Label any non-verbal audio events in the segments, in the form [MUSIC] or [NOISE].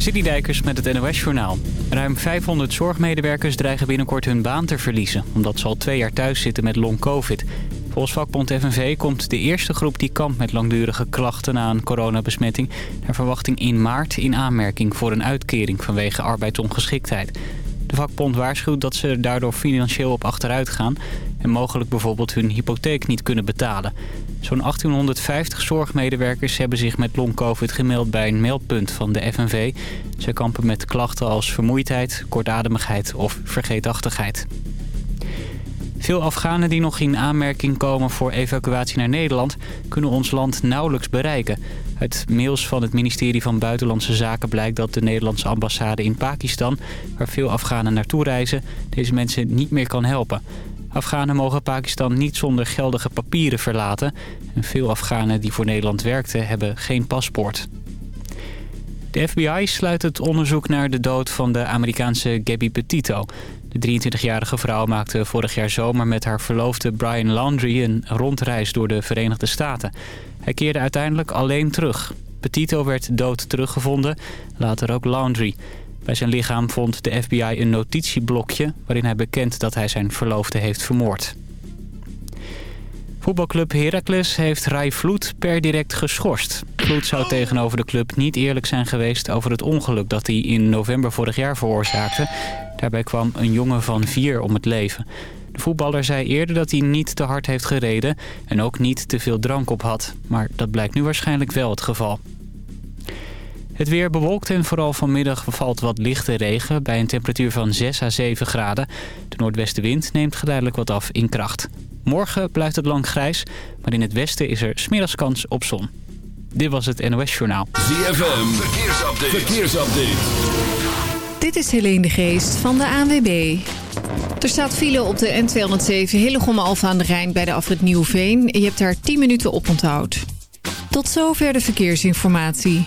Dijkers met het NOS-journaal. Ruim 500 zorgmedewerkers dreigen binnenkort hun baan te verliezen... omdat ze al twee jaar thuis zitten met long-covid. Volgens vakbond FNV komt de eerste groep die kampt met langdurige klachten... na een coronabesmetting naar verwachting in maart in aanmerking... voor een uitkering vanwege arbeidsongeschiktheid. De vakbond waarschuwt dat ze daardoor financieel op achteruit gaan... en mogelijk bijvoorbeeld hun hypotheek niet kunnen betalen. Zo'n 1850 zorgmedewerkers hebben zich met long-covid gemeld bij een meldpunt van de FNV. Ze kampen met klachten als vermoeidheid, kortademigheid of vergeetachtigheid. Veel Afghanen die nog in aanmerking komen voor evacuatie naar Nederland... kunnen ons land nauwelijks bereiken. Uit mails van het ministerie van Buitenlandse Zaken blijkt dat de Nederlandse ambassade in Pakistan... waar veel Afghanen naartoe reizen, deze mensen niet meer kan helpen. Afghanen mogen Pakistan niet zonder geldige papieren verlaten. En veel Afghanen die voor Nederland werkten hebben geen paspoort. De FBI sluit het onderzoek naar de dood van de Amerikaanse Gabby Petito. De 23-jarige vrouw maakte vorig jaar zomer met haar verloofde Brian Laundrie een rondreis door de Verenigde Staten. Hij keerde uiteindelijk alleen terug. Petito werd dood teruggevonden, later ook Laundrie. Bij zijn lichaam vond de FBI een notitieblokje... waarin hij bekent dat hij zijn verloofde heeft vermoord. Voetbalclub Heracles heeft Rai Vloed per direct geschorst. Vloed zou tegenover de club niet eerlijk zijn geweest over het ongeluk dat hij in november vorig jaar veroorzaakte. Daarbij kwam een jongen van vier om het leven. De voetballer zei eerder dat hij niet te hard heeft gereden en ook niet te veel drank op had. Maar dat blijkt nu waarschijnlijk wel het geval. Het weer bewolkt en vooral vanmiddag valt wat lichte regen... bij een temperatuur van 6 à 7 graden. De noordwestenwind neemt geleidelijk wat af in kracht. Morgen blijft het lang grijs, maar in het westen is er smiddags kans op zon. Dit was het NOS Journaal. ZFM, verkeersupdate. verkeersupdate. Dit is Helene de Geest van de ANWB. Er staat file op de N207 Hillegom Alfa aan de Rijn bij de afrit Nieuwveen. Je hebt daar 10 minuten op onthoud. Tot zover de verkeersinformatie.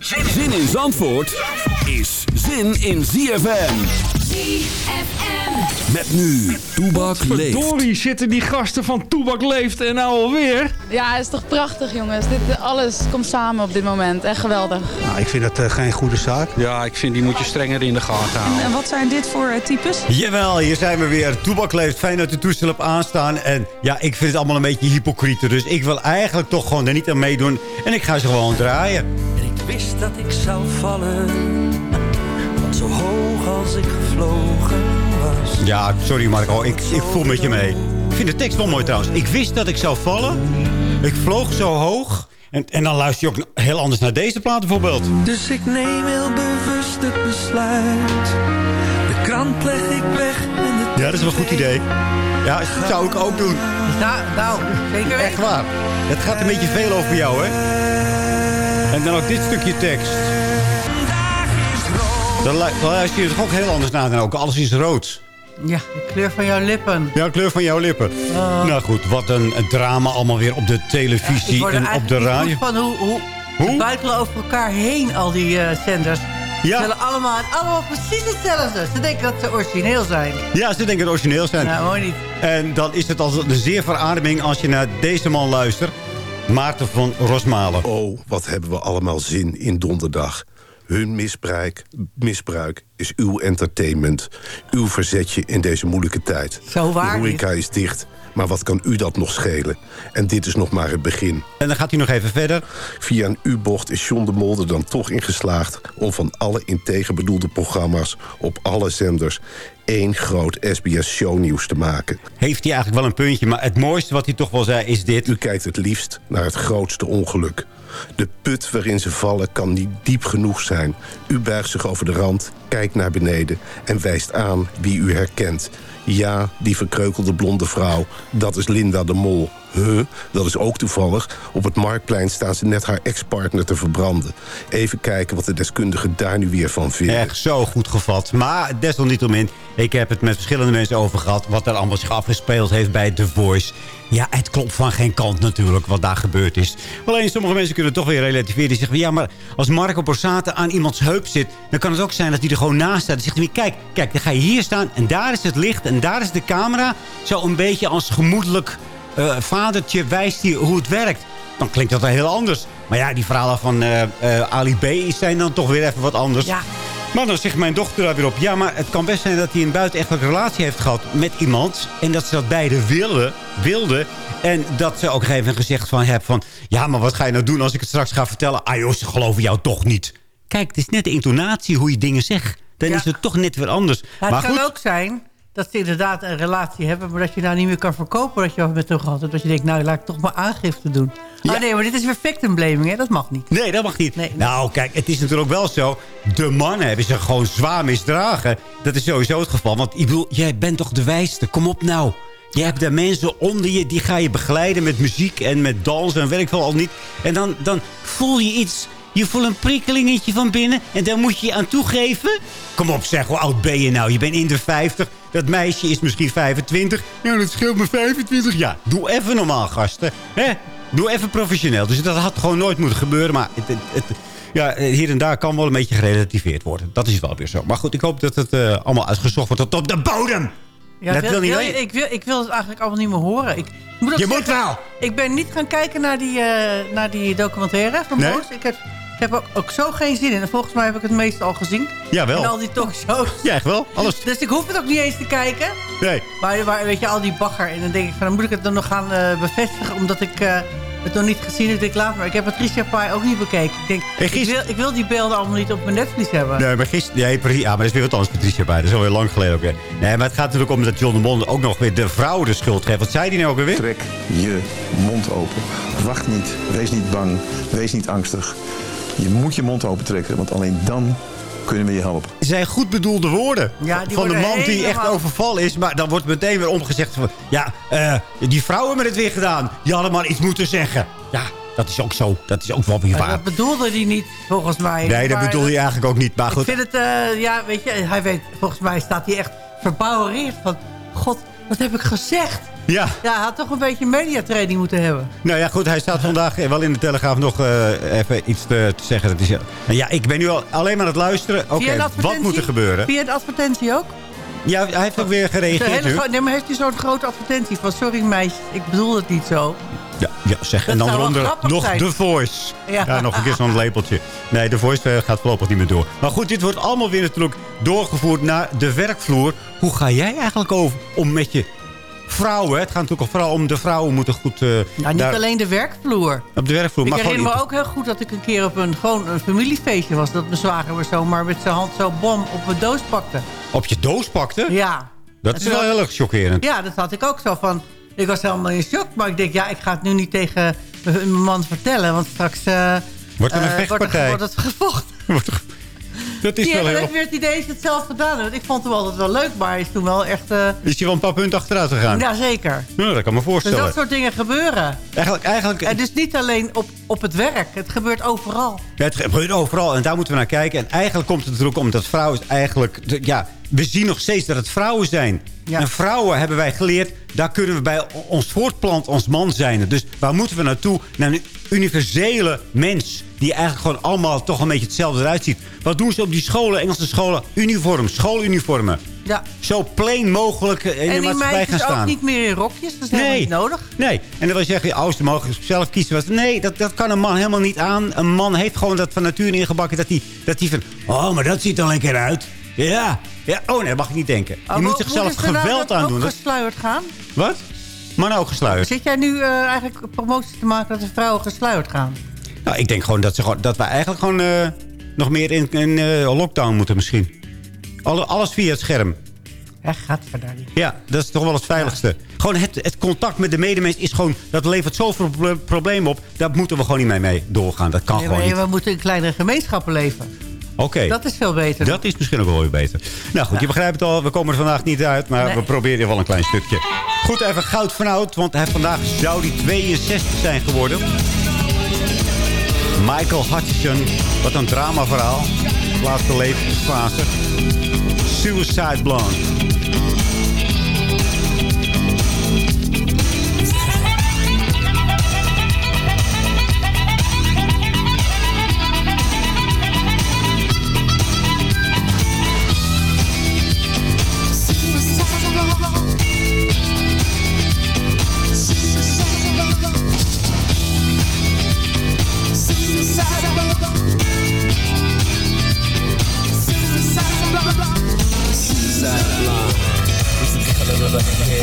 Zin in Zandvoort is zin in ZFM. ZFM. Met nu, Toebak leeft. Verdorie zitten die gasten van Toebak leeft en nou alweer. Ja, het is toch prachtig jongens. Dit, alles komt samen op dit moment. Echt geweldig. Nou, ik vind dat uh, geen goede zaak. Ja, ik vind die moet je strenger in de gaten houden. En wat zijn dit voor uh, types? Jawel, hier zijn we weer. Toebak leeft. Fijn dat de toestel op aanstaan. En ja, ik vind het allemaal een beetje hypocriete. Dus ik wil eigenlijk toch gewoon er niet aan meedoen. En ik ga ze gewoon draaien. Wist dat ik zou vallen. Want zo hoog als ik gevlogen was. Ja, sorry Marco. Ik, ik voel met je mee. Ik vind de tekst wel mooi trouwens. Ik wist dat ik zou vallen. Ik vloog zo hoog. En, en dan luister je ook heel anders naar deze plaat bijvoorbeeld. Dus ik neem heel bewust het besluit. De krant leg ik weg. En de Ja, dat is wel een goed idee. Ja, dat zou ik ook doen. Nou, nou, zeker Echt waar. Het gaat een beetje veel over jou, hè? En dan ook dit stukje tekst. Dan, lu- dan luister je er toch ook heel anders naar dan ook. Alles is rood. Ja, de kleur van jouw lippen. Ja, kleur van jouw lippen. Nou goed, wat een, drama allemaal weer op de televisie en op de radio. van hoe, hoe, Hoe? ze buitelen over elkaar heen, al die eh, zenders. Ze Ja, willen allemaal, allemaal precies hetzelfde. Ze denken dat ze origineel zijn. ja, ze denken het origineel zijn. Nou, mooi niet. En dan is het altijd een zeer verademing als je naar deze man luistert. Maarten van Rosmalen. Oh, wat hebben we allemaal zin in donderdag. Hun misbruik, misbruik is uw entertainment. Uw verzetje in deze moeilijke tijd. Zo waar De horeca is dicht, maar wat kan u dat nog schelen? En dit is nog maar het begin. En dan gaat hij nog even verder. Via een U-bocht is John de Mol er dan toch in geslaagd... om van alle integer bedoelde programma's op alle zenders... één groot SBS-shownieuws te maken. Heeft hij eigenlijk wel een puntje. Maar het mooiste wat hij toch wel zei is dit. U kijkt het liefst naar het grootste ongeluk. De put waarin ze vallen kan niet diep genoeg zijn. U buigt zich over de rand, kijkt naar beneden en wijst aan wie u herkent. Ja, die verkreukelde blonde vrouw, dat is Linda de Mol. Huh, dat is ook toevallig. Op het Marktplein staan ze net haar ex-partner te verbranden. Even kijken wat de deskundigen daar nu weer van vinden. Echt zo goed gevat. Maar desalniettemin, ik heb het met verschillende mensen over gehad... wat er allemaal zich afgespeeld heeft bij The Voice. Ja, het klopt van geen kant natuurlijk wat daar gebeurd is. Alleen sommige mensen kunnen toch weer relativeren. Die zeggen, ja, maar als Marco Borsato aan iemands heup zit... dan kan het ook zijn dat hij er gewoon naast staat. Dan zegt hij, kijk, kijk, dan ga je hier staan... en daar is het licht en daar is de camera. Zo een beetje als gemoedelijk uh, vadertje wijst hij hoe het werkt. Dan klinkt dat wel heel anders. Maar ja, die verhalen van uh, Ali B zijn dan toch weer even wat anders. Ja. Maar dan zegt mijn dochter daar weer op... ja, maar het kan best zijn dat hij een buitenechtelijke relatie heeft gehad met iemand... en dat ze dat beide wilden, wilden... en dat ze ook even gezegd van hebben van... ja, maar wat ga je nou doen als ik het straks ga vertellen? Ah joh, ze geloven jou toch niet. Kijk, het is net de intonatie hoe je dingen zegt. Dan Ja. is het toch net weer anders. Maar maar het kan goed, ook zijn dat ze inderdaad een relatie hebben... maar dat je nou niet meer kan verkopen dat je wat met hem gehad hebt. Dat je denkt, nou, laat ik toch maar aangifte doen. Ja. Oh nee, maar dit is weer victim blaming, hè? Dat mag niet. Nee, dat mag niet. Nee, nee. Nou, kijk, het is natuurlijk wel zo. De mannen hebben zich gewoon zwaar misdragen. Dat is sowieso het geval. Want ik bedoel, jij bent toch de wijste. Kom op nou. Je hebt daar mensen onder je, die ga je begeleiden met muziek en met dansen en weet ik veel al niet. En dan, dan voel je iets, je voelt een prikkelingetje van binnen en daar moet je je aan toegeven. Kom op zeg, hoe oud ben je nou? Je bent in de 50, dat meisje is misschien 25. Nou, dat scheelt me 25. Ja, doe even normaal gasten. hè? Doe even professioneel. Dus dat had gewoon nooit moeten gebeuren, maar... Het, het, het- ja, hier en daar kan wel een beetje gerelativeerd worden. Dat is wel weer zo. Maar goed, ik hoop dat het eh, allemaal uitgezocht wordt tot op de bodem. Ja, Dat wil niet je- weten. ik, wil, ik wil het eigenlijk allemaal niet meer horen. Ik moet Je moet wel. Ik ben niet gaan kijken naar die, eh, naar die documentaire van Nee? Ik heb, heb ook, ook zo geen zin in. En volgens mij heb ik het meeste al gezien. Jawel. In al die talkshows. Ja, echt wel. Alles. [LAUGHS] Dus ik hoef het ook niet eens te kijken. Nee. Maar, maar weet je, al die bagger. En dan denk ik van, dan moet ik het dan nog gaan eh, bevestigen. Omdat ik eh, het nog niet gezien heb. Ik laat maar. Ik heb Patricia Pai ook niet bekeken. Ik denk, En ik, wil, ik wil die beelden allemaal niet op mijn netvlies hebben. Nee, maar gisteren... Nee. Ja, maar er is weer wat anders Patricia bij. Dat is alweer lang geleden ook weer. Nee, maar het gaat natuurlijk om dat John de Mond ook nog weer de vrouw de schuld geeft. Wat zei die nou ook weer? Trek je mond open. Wacht niet. Wees niet bang. Wees niet angstig. Je moet je mond open trekken, want alleen dan kunnen we je helpen. zijn goed bedoelde woorden. Ja, van de man die echt overvallen is. Maar dan wordt meteen weer omgezegd van... Ja, eh, die vrouwen hebben het weer gedaan. Die hadden maar iets moeten zeggen. Ja, dat is ook zo. Dat is ook wel weer Maar waar. dat bedoelde hij niet, volgens mij. Nee, dat Maar, bedoel je eigenlijk ook niet. Maar Ik goed. vind het, eh, ja, weet je, hij weet, volgens mij staat hij echt verbouwereerd van... God, wat heb ik gezegd? Ja. Ja, hij had toch een beetje mediatraining moeten hebben. Nou ja, goed. Hij staat vandaag wel in de Telegraaf nog eh, even iets te, te zeggen. Dat is, nou ja, ik ben nu al alleen maar aan het luisteren. Oké, wat moet er gebeuren? Via een advertentie ook? Ja, hij heeft ook weer gereageerd nu. nee, maar heeft hij zo'n grote advertentie van... Sorry meisjes, ik bedoel het niet zo. Ja, ja zeg. Dat en dan eronder nog zijn. The Voice. Ja. Ja. nog een keer zo'n lepeltje. Nee, The Voice eh, gaat voorlopig niet meer door. Maar goed, dit wordt allemaal weer natuurlijk doorgevoerd naar de werkvloer. Hoe ga jij eigenlijk over om met je vrouwen... Het gaat natuurlijk vooral om de vrouwen moeten goed... Nou, niet daar- alleen de werkvloer. Op de werkvloer. Ik maar gewoon herinner me ook heel goed dat ik een keer op een, gewoon een familiefeestje was. Dat mijn zwager me zomaar met zijn hand zo bom op mijn doos pakte. op je doos pakte. Ja. Dat En is wel had- heel erg chockerend. Ja, dat had ik ook zo van... Ik was helemaal in shock, maar ik denk, ja, ik ga het nu niet tegen mijn man vertellen. Want straks eh, Wordt er een vechtpartij? Wordt, het- [LAUGHS] wordt het gevochten. Dat is Die wel heel... weer het idee het zelf gedaan. Ik vond hem altijd wel leuk, maar hij is toen wel echt... eh, Is hij wel een paar punten achteruit gegaan? ja, zeker. Nou, dat kan me Dus voorstellen. dat soort dingen gebeuren. Eigenlijk, eigenlijk, En dus niet alleen op, op het werk. Het gebeurt overal. Ja, het gebeurt overal en daar moeten we naar kijken. En eigenlijk komt het er ook om dat vrouwen eigenlijk... ja, we zien nog steeds dat het vrouwen zijn. Ja. En vrouwen hebben wij geleerd... daar kunnen we bij ons voortplanten als man zijn. Dus waar moeten we naartoe? Naar een universele mens... die eigenlijk gewoon allemaal toch een beetje hetzelfde eruit ziet. Wat doen ze op die scholen, Engelse scholen? Uniform, schooluniformen. Ja. Zo plain mogelijk eh, in en de die maatschappij gaan staan. ook niet meer in rokjes. Dat is helemaal Nee. niet nodig. Nee, en dan wil je zeggen, ja, oh, ze mogen zelf kiezen. wat- Nee, dat, dat kan een man helemaal niet aan. Een man heeft gewoon dat van nature ingebakken. Dat hij dat die van, oh, maar dat ziet er lekker uit. Ja, ja. oh nee, dat mag ik niet denken. Je Oh, moet mo- zichzelf nou geweld aandoen. ook Dat- gesluierd gaan? Wat? Mannen ook gesluierd. Zit jij nu eh, eigenlijk promotie te maken dat de vrouwen gesluierd gaan? Nou, ik denk gewoon dat, ze dat wij eigenlijk gewoon eh, nog meer in, in eh, lockdown moeten misschien. Alle, alles via het scherm. Ja, gaat verder niet. Ja, dat is toch wel het veiligste. Gewoon het, het contact met de medemens is gewoon... dat levert zoveel pro- problemen op. Daar moeten we gewoon niet mee, mee doorgaan. Dat kan Nee, gewoon maar niet. we moeten in kleinere gemeenschappen leven. Oké. Dat is veel beter. Dat is misschien ook wel weer beter. Nou goed, je begrijpt het al. We komen er vandaag niet uit. Maar Nee. we proberen wel een klein stukje. Goed, even goud van oud, want hij vandaag zou die 62 zijn geworden. Michael Hutchison, wat een dramaverhaal. Laatste levensfase. Suicide Blonde. Blijft een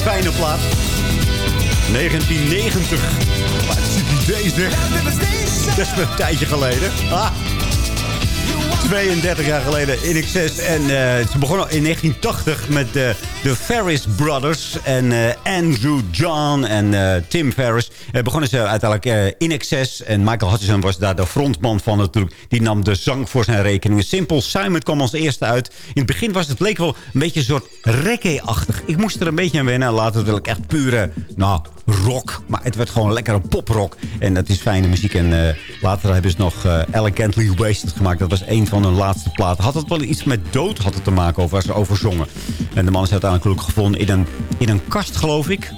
fijne plaat. 1990. Wat zit die deze? Dat is een tijdje geleden. Ah. 32 jaar geleden in excess. En uh, ze begonnen in 1980 met de, de Ferris Brothers. En uh, Andrew John en uh, Tim Ferris. Uh, begonnen ze uiteindelijk in excess. En Michael Hutchison was daar de frontman van natuurlijk. Die nam de zang voor zijn rekening. Simple Simon kwam als eerste uit. In het begin was het, leek wel een beetje een soort reggae-achtig. Ik moest er een beetje aan wennen. Later wil ik echt pure, nou, rock. Maar het werd gewoon lekker een poprock. En dat is fijne muziek. En later hebben ze nog Elegantly Wasted gemaakt. Dat was een van hun laatste platen. Had het wel iets met dood had het te maken over, waar ze over zongen. En de man is uiteindelijk gevonden in een, in een kast, geloof ik.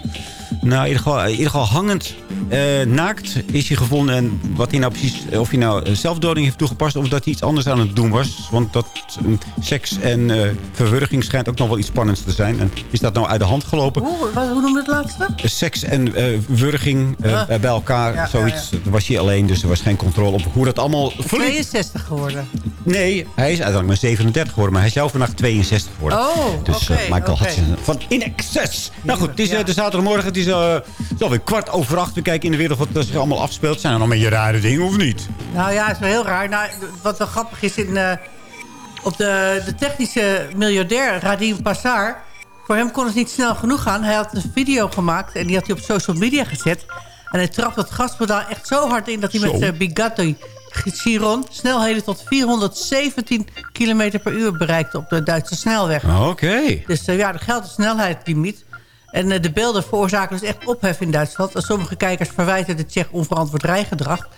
Nou, in ieder geval, in ieder geval hangend, uh, naakt is hij gevonden. En wat hij nou precies, of hij nou zelfdoding heeft toegepast... of dat hij iets anders aan het doen was. Want dat um, seks en uh, verwurging schijnt ook nog wel iets spannends te zijn. En is dat nou uit de hand gelopen? Hoe, wat, hoe noemde het laatste? Seks en wurging Ah. bij elkaar, Ja, zoiets. ja, was hij alleen, dus er was geen controle op hoe dat allemaal... verliep. 62 geworden. Nee, hij is uiteindelijk maar 37 geworden. Maar hij zou vandaag 62 worden. Oh, Dus oké, eh, Michael. Hudson van In Excess. Nou goed, het is eh, de zaterdagmorgen. Het is, eh, het is alweer kwart over acht. We kijken in de wereld wat er zich allemaal afspeelt. Zijn er nog een beetje rare dingen of niet? Nou ja, het is wel heel raar. Nou, wat wel grappig is, in, eh, op de, de technische miljardair Radim Passar... voor hem kon het niet snel genoeg gaan. Hij had een video gemaakt en die had hij op social media gezet. En hij trapt het gaspedaal echt zo hard in... dat hij Zo. met uh, Bugatti Chiron snelheden tot 417 km per uur bereikte... op de Duitse snelweg. Oké. Dus uh, ja, er geldt een snelheidslimiet. En uh, de beelden veroorzaken dus echt ophef in Duitsland. En sommige kijkers verwijten de Tsjech onverantwoord rijgedrag.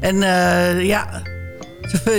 En uh, ja,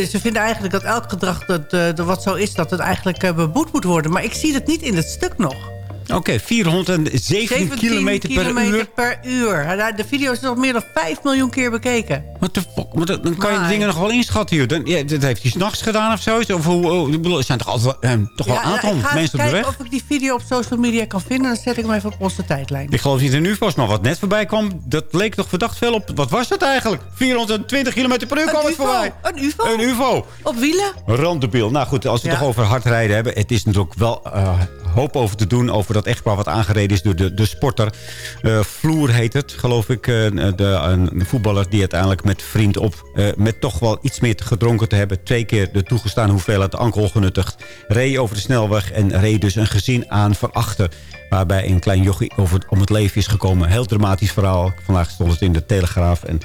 ze, vinden eigenlijk dat elk gedrag dat, uh, wat zo is... dat het eigenlijk uh, beboet moet worden. Maar ik zie het niet in het stuk nog. Oké, okay, 407 kilometer per uur. per uur. De video is nog meer dan 5 miljoen keer bekeken. Wat de fuck? Maar dan kan je de dingen nog wel inschatten hier. Dan, ja, dat heeft hij s'nachts gedaan of zo. Of hoe, oh, ik bedoel, er zijn toch, altijd, eh, toch ja, wel een aantal nou, mensen op de weg? of ik die video op social media kan vinden. Dan zet ik hem even op onze tijdlijn. Ik geloof niet in pas, maar wat net voorbij kwam... dat leek toch verdacht veel op... Wat was dat eigenlijk? 420 kilometer per uur kwam het voorbij. Een ufo? Een ufo. Op wielen? Randebiel. Nou goed, als we het ja. toch over hard rijden hebben... het is natuurlijk wel uh, hoop over te doen... over dat echtpaar wat aangereden is door de, de sporter. Uh, Vloer heet het, geloof ik. Uh, de, een voetballer die uiteindelijk met vriend op... Uh, met toch wel iets meer gedronken te hebben... twee keer de toegestaan hoeveelheid alcohol genuttigd... reed over de snelweg en reed dus een gezin aan van achter... waarbij een klein jochie over, om het leven is gekomen. Heel dramatisch verhaal. Vandaag stond het in de Telegraaf... En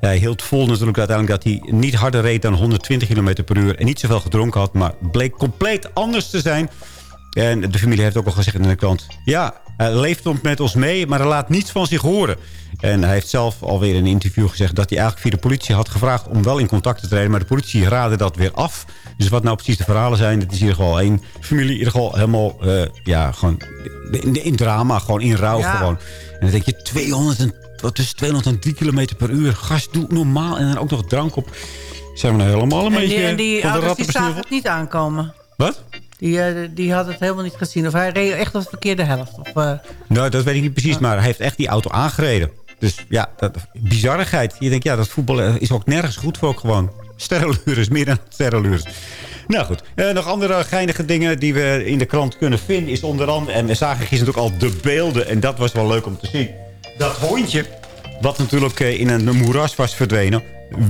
hij hield vol natuurlijk uiteindelijk dat hij niet harder reed dan 120 km per uur... en niet zoveel gedronken had, maar bleek compleet anders te zijn... En de familie heeft ook al gezegd in de krant... ja, hij leeft met ons mee, maar hij laat niets van zich horen. En hij heeft zelf alweer in een interview gezegd... dat hij eigenlijk via de politie had gevraagd om wel in contact te treden... maar de politie raadde dat weer af. Dus wat nou precies de verhalen zijn... dat is in ieder geval één familie in ieder geval helemaal... Uh, ja, gewoon in, in drama, gewoon in rouw ja. gewoon. En dan denk je, 200 en, wat is 203 km per uur. Gast, doe normaal. En dan ook nog drank op. Zijn we nou helemaal een en beetje die, en die van de ouders die zagen het niet aankomen. Wat? Die, uh, die had het helemaal niet gezien. Of hij reed echt op de verkeerde helft. Of, uh... Nou, dat weet ik niet precies. Maar hij heeft echt die auto aangereden. Dus ja, dat, bizarrigheid. Je denkt, ja, dat voetbal is ook nergens goed voor ook gewoon. Sterrenlures, meer dan sterrenlures. Nou goed, uh, nog andere geinige dingen die we in de krant kunnen vinden... is onder andere, en we zagen gisteren ook al de beelden... en dat was wel leuk om te zien. Dat hondje, wat natuurlijk in een moeras was verdwenen...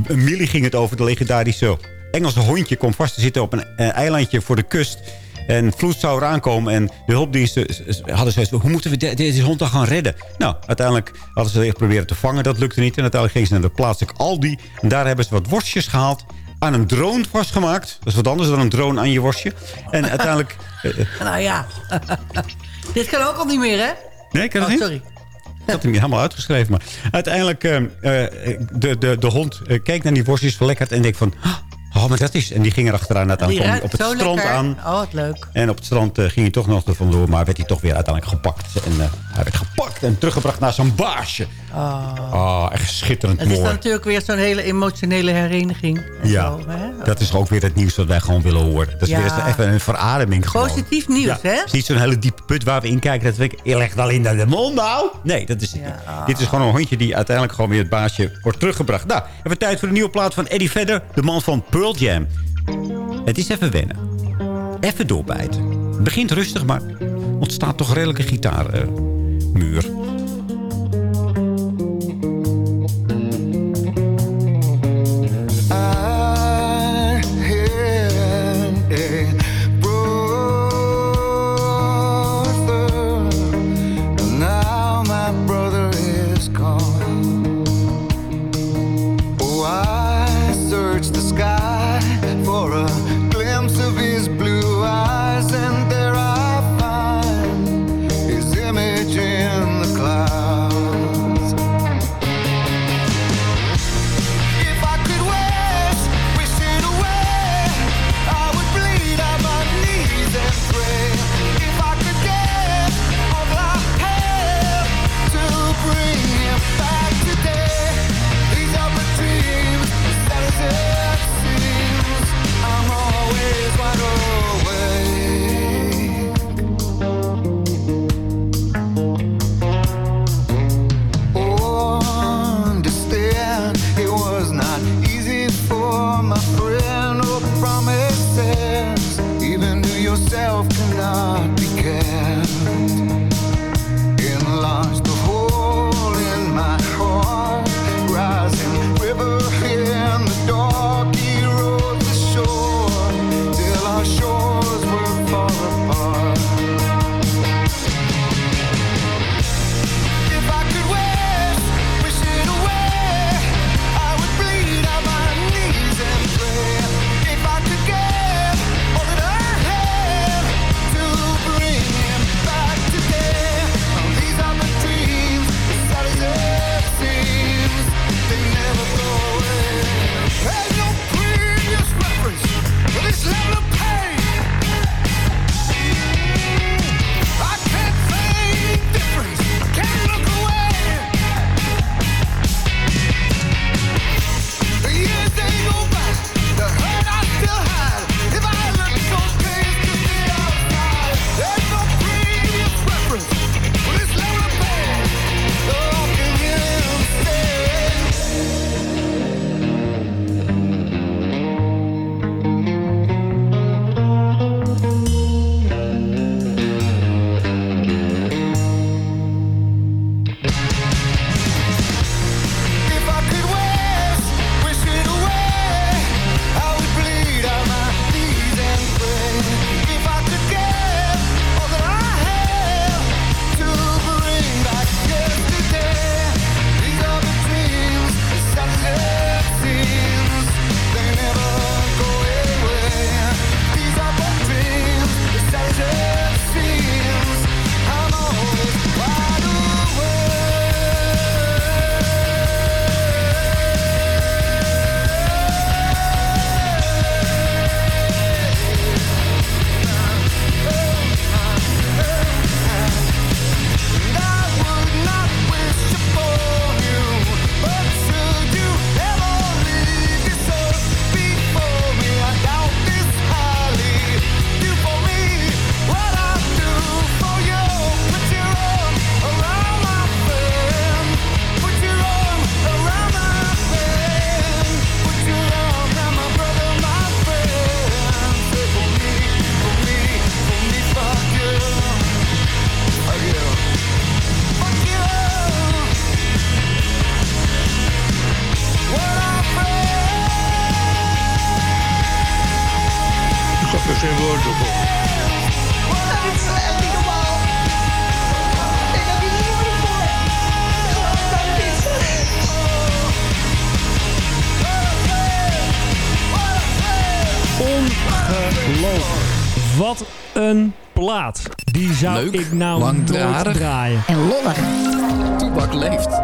Millie ging het over, de legendarische Engelse hondje... komt vast te zitten op een eilandje voor de kust... En Vloed zou eraan komen en de hulpdiensten hadden zoiets hoe moeten we de, deze hond dan gaan redden? Nou, uiteindelijk hadden ze echt proberen te vangen. Dat lukte niet. En uiteindelijk gingen ze naar de plaatselijke Aldi. En daar hebben ze wat worstjes gehaald. Aan een drone vastgemaakt. Dat is wat anders dan een drone aan je worstje. En [LAUGHS] uiteindelijk... nou ja. [LAUGHS] Dit kan ook al niet meer, hè? Nee, kan oh, het niet? sorry. Ik had hem niet helemaal uitgeschreven. Maar uiteindelijk, uh, de, de, de hond keek naar die worstjes verlekkerd en denkt van... Oh, maar dat is... En die ging er achteraan uiteindelijk Die op het strand lekker. aan. Oh, wat leuk. En op het strand uh, ging hij toch nog er vandoor. Maar werd hij toch weer uiteindelijk gepakt. En uh, hij werd gepakt en teruggebracht naar zijn baasje. Oh. Oh, echt schitterend Het is mooi. dan natuurlijk weer zo'n hele emotionele hereniging. En Ja, zo, hè? dat is ook weer het nieuws dat wij gewoon willen horen. Dat is Ja. weer even een verademing gewoon. Positief nieuws, Ja, hè? Het is niet zo'n hele diepe put waar we in kijken. Dat we, je legt alleen naar de mond nou. Nee, dat is het niet. Dit is gewoon een hondje die uiteindelijk gewoon weer het baasje wordt teruggebracht. Nou, we tijd voor de nieuwe plaat van Eddie Vedder. De man van Pearl Jam. Het is even wennen. Even doorbijten. Het begint rustig, maar ontstaat toch redelijke gitaarmuur. I I searched the sky Ongelooflijk. Wat een plaat. Die zou Leuk, ik nou nooit draaien. en lollig. Toebak leeft.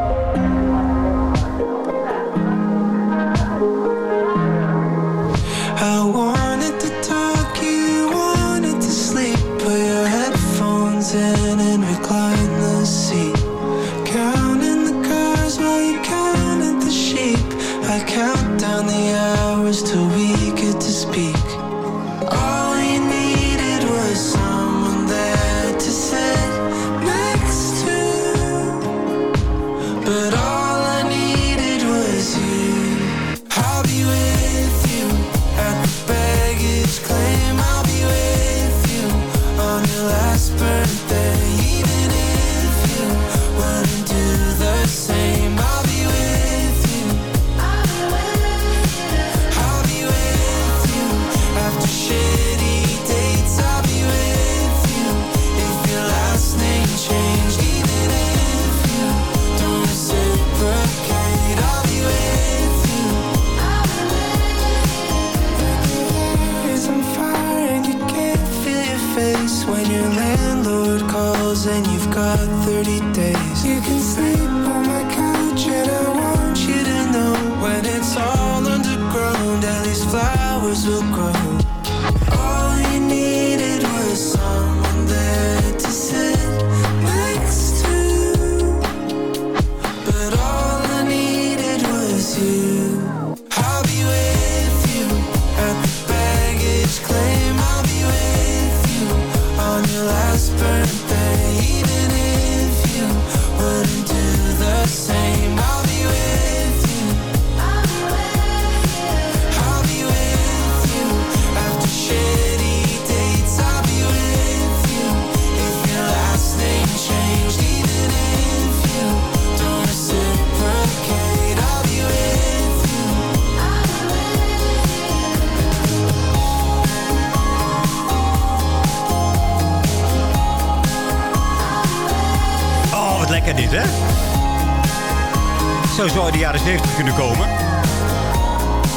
70 kunnen komen.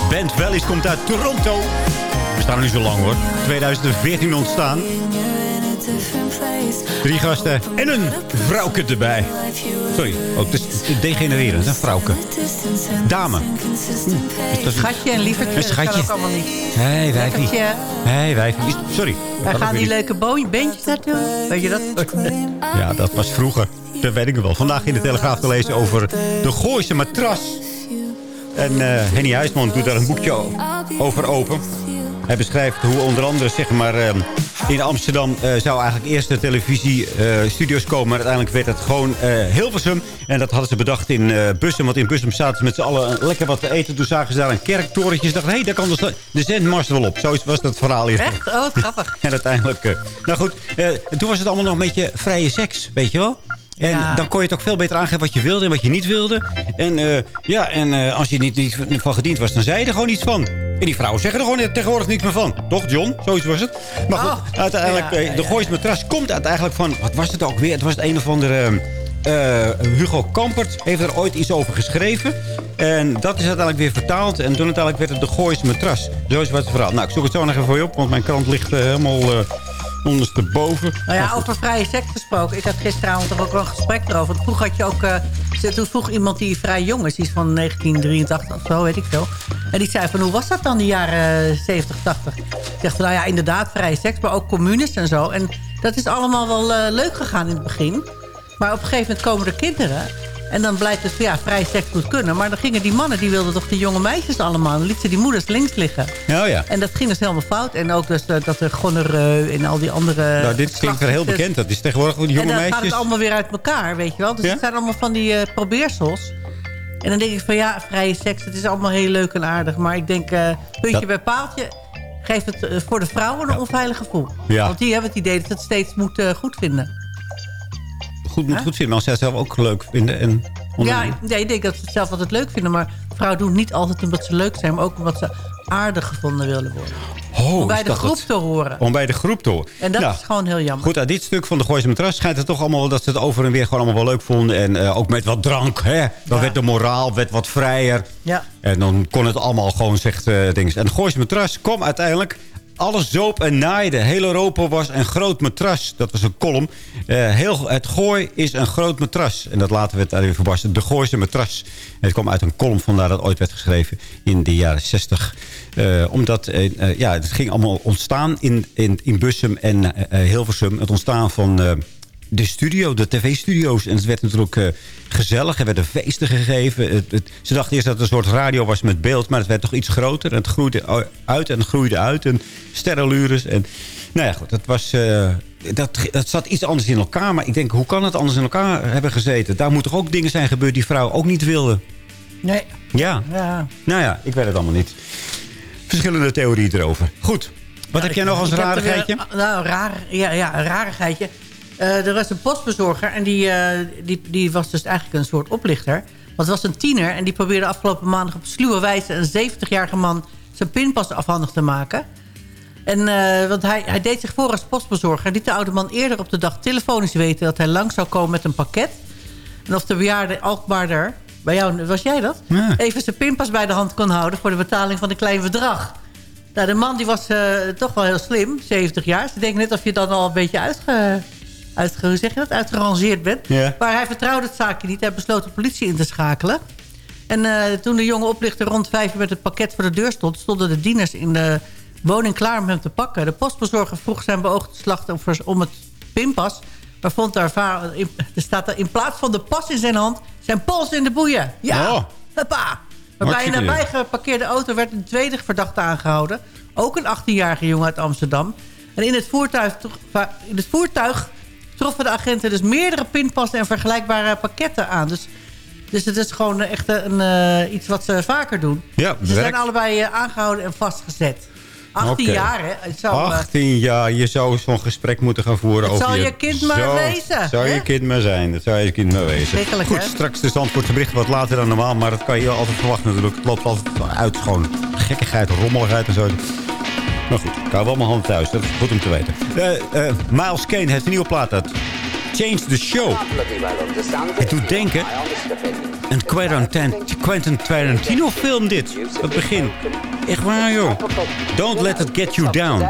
Band Valleys komt uit Toronto. We staan er nu zo lang, hoor. 2014 ontstaan. Drie gasten en een vrouwke erbij. Sorry, ook het is degenererend, een vrouwke. Dame. Schatje en lievertje, Een dat kan ook allemaal niet. Hé, hey, wijfie. Hey, wijfie. Sorry. Wij gaan die leuke beentjes naartoe. Weet je dat? Ja, dat was vroeger. Dat weet ik wel. Vandaag in de Telegraaf te lezen over de Gooise matras. En eh, Henny Huisman doet daar een boekje over open. Hij beschrijft hoe onder andere zeg maar, eh, in Amsterdam eh, zou eigenlijk eerst de televisiestudio's komen. Maar uiteindelijk werd het gewoon Hilversum. En dat hadden ze bedacht in Bussum. Want in Bussum zaten ze met z'n allen lekker wat te eten. Toen zagen ze daar een kerktorentje. Ze dachten, hé, hey, daar kan de, de zendmast wel op. Zo was dat verhaal hier. Echt? Oh, grappig. [LAUGHS] En uiteindelijk... nou goed, toen was het allemaal nog een beetje vrije seks, weet je wel? En Ja. dan kon je het ook veel beter aangeven wat je wilde en wat je niet wilde. En eh, ja, en eh, als je niet, niet van gediend was, dan zei je er gewoon iets van. En die vrouwen zeggen er gewoon tegenwoordig niks meer van. Toch, John? Zoiets was het. Maar goed, Oh, uiteindelijk, ja, eh, ja, de. Goois matras komt uiteindelijk van... Wat was het ook weer? Het was het een of andere... Hugo Kampert heeft er ooit iets over geschreven. En dat is uiteindelijk weer vertaald. En toen uiteindelijk werd het de Goois matras. Zo is wat het verhaal. Nou, ik zoek het zo nog even voor je op. Want mijn krant ligt helemaal ondersteboven. Nou ja, over vrije seks gesproken. Ik had gisteravond ook wel een gesprek erover. Want Vroeger had je ook... eh, toen vroeg iemand die vrij jong is. Die is van 1983 of zo, weet ik veel. En die zei van, hoe was dat dan die jaren eh, 70, 80? Ik zeg van, nou ja, inderdaad, vrije seks. Maar ook communes en zo. En dat is allemaal wel eh, leuk gegaan in het begin. Maar op een gegeven moment komen er kinderen... En dan blijkt het, ja, vrije seks moet kunnen. Maar dan gingen die mannen, die wilden toch die jonge meisjes allemaal. Dan lieten ze die moeders links liggen. Ja, ja. En dat ging dus helemaal fout. En ook dus, eh, dat er gonoreu en al die andere... Nou, dit klinkt weer heel bekend. Dat is tegenwoordig die jonge en dan gaat meisjes. het allemaal weer uit elkaar, weet je wel. Dus Ja? het zijn allemaal van die eh, probeersels. En dan denk ik van ja, vrije seks, het is allemaal heel leuk en aardig. Maar ik denk, eh puntje Dat- bij paaltje... geeft het eh, voor de vrouwen een onveilig gevoel. Ja. Want die hebben het idee dat het steeds moet eh, goed vinden. Goed, moet goed vinden, maar als zij het zelf ook leuk vinden. En Ja, onderling. ik- denk dat ze het zelf altijd leuk vinden. Maar vrouwen doen niet altijd omdat ze leuk zijn... maar ook omdat ze aardig gevonden willen worden. Oh, om bij de groep het? te horen. Om bij de groep te horen. En dat Nou, is gewoon heel jammer. Goed, uit dit stuk van de Gooise Matras schijnt het toch allemaal... dat ze het over en weer gewoon allemaal wel leuk vonden. En eh, ook met wat drank, hè. Dan werd de moraal werd wat vrijer. Ja. En dan kon het allemaal gewoon, zegt eh dings. En de Gooise Matras kwam uiteindelijk... Alles zoop en naaide. Heel Europa was een groot matras. Dat was een column. Eh, het gooi is een groot matras. En dat laten we het even verbassen. De Gooise matras. Het kwam uit een column vandaar dat ooit werd geschreven in de jaren 60. Eh, omdat eh, ja, het ging allemaal ontstaan in, in, in Bussum en Hilversum. Het ontstaan van... eh, de studio, de tv-studio's. En het werd natuurlijk eh, gezellig. Er werden feesten gegeven. Het, het- ze dachten eerst dat het een soort radio was met beeld. Maar het werd toch iets groter. En het groeide uit en groeide uit. En sterrenlures. En nou ja, goed. Dat, was, eh, dat, dat zat iets anders in elkaar. Maar ik denk, hoe kan het anders in elkaar hebben gezeten? Daar moeten toch ook dingen zijn gebeurd die vrouwen ook niet wilden? Nee. Ja. Ja. Nou ja, ik weet het allemaal niet. Verschillende theorieën erover. Goed. Wat heb jij nog als er weer- rarigheidje? Nou, raar, ja, ja, een rarigheidje. Eh, er was een postbezorger en die, eh, die, die was dus eigenlijk een soort oplichter. Want het was een tiener en die probeerde afgelopen maandag op sluwe wijze... een 70-jarige man zijn pinpas afhandig te maken. En, eh, want hij, hij deed zich voor als postbezorger. Liet de oude man eerder op de dag telefonisch weten... dat hij lang zou komen met een pakket. En of de bejaarde Alkmaarder, bij jou was jij dat? Even zijn pinpas bij de hand kon houden... voor de betaling van een klein bedrag. Nou, de man die was toch wel heel slim, 70 jaar. Dus ik denk net of je dan al een beetje uitge, hoe zeg je dat? uitgerangeerd bent. Ja. Maar hij vertrouwde het zaakje niet. Hij besloot de politie in te schakelen. En eh, toen de jonge oplichter rond vijf uur met het pakket voor de deur stond... stonden de dieners in de woning klaar om hem te pakken. De postbezorger vroeg zijn beoogde slachtoffers om het pinpas... maar vond daar er staat er in plaats van de pas in zijn hand... zijn pols in de boeien. Ja, Oh. huppa. Maar bij een nabij geparkeerde auto werd een tweede verdachte aangehouden. Ook een 18-jarige jongen uit Amsterdam. En in het voertuig, in het voertuig troffen de agenten dus meerdere pinpassen en vergelijkbare pakketten aan. Dus, dus het is gewoon echt een, eh, iets wat ze vaker doen. Ja, Ze zijn allebei eh, aangehouden en vastgezet. 18 Oké. jaar, hè? Zou, eh, 18 jaar, je zou zo'n gesprek moeten gaan voeren over zal je kind maar Zo, wezen, zou hè? je kind maar zijn. Dat zou je kind maar wezen. Goed, hè? straks de Zandvoortse berichten wat later dan normaal. Maar dat kan je altijd verwachten natuurlijk. Het loopt altijd uit. Gewoon gekkigheid, rommeligheid en zo. Maar goed, ik hou wel mijn hand thuis. Dat is goed om te weten. Eh, eh, Miles Kane heeft een nieuwe plaat uit. Change the Show. Het doet denken... Een Quentin, Tarantino film dit. Dat begin. Echt waar, joh. Don't let it get you down.